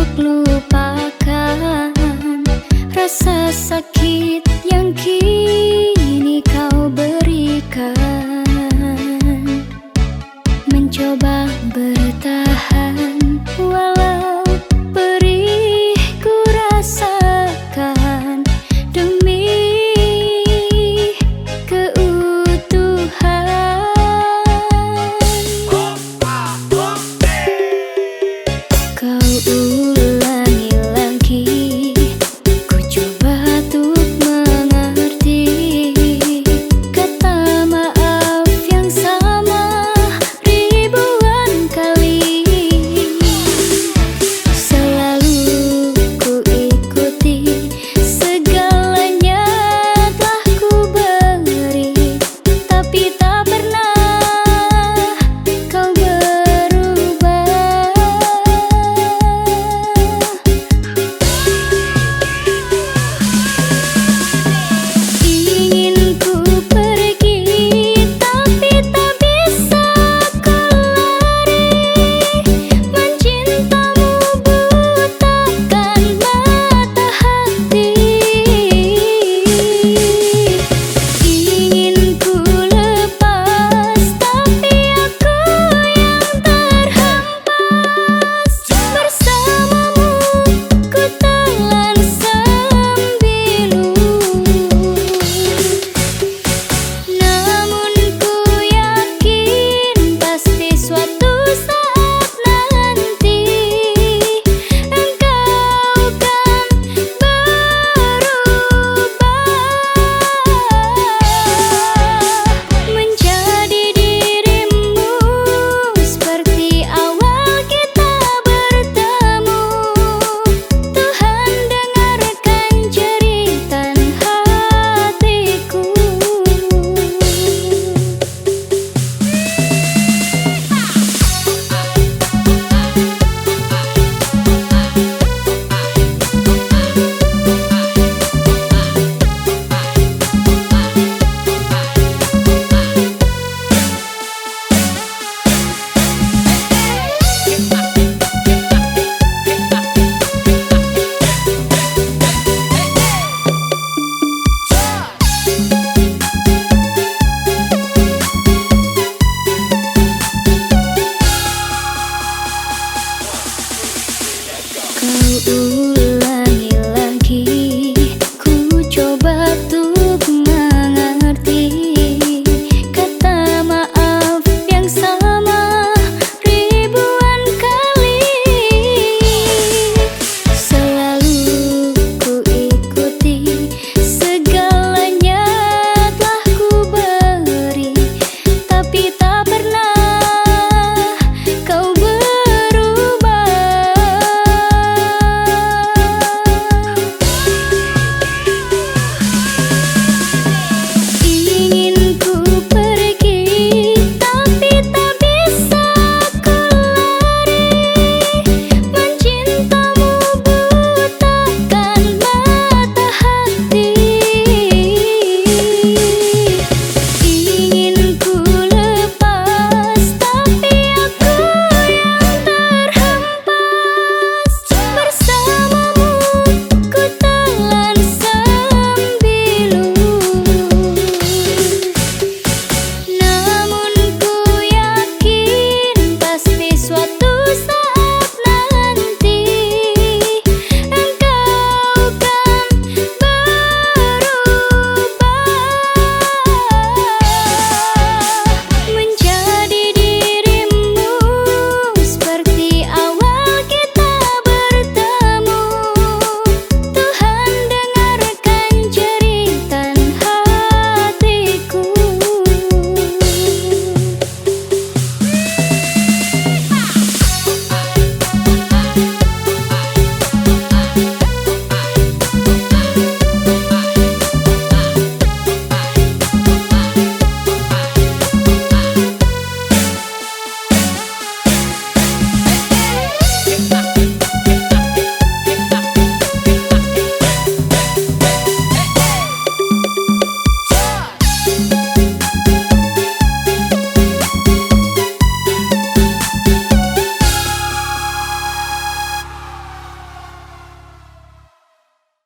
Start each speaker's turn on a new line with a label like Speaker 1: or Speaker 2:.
Speaker 1: untuk lupakan Rasa sakit yang kini kau berikan. Mencoba bertahan. ooh, ooh.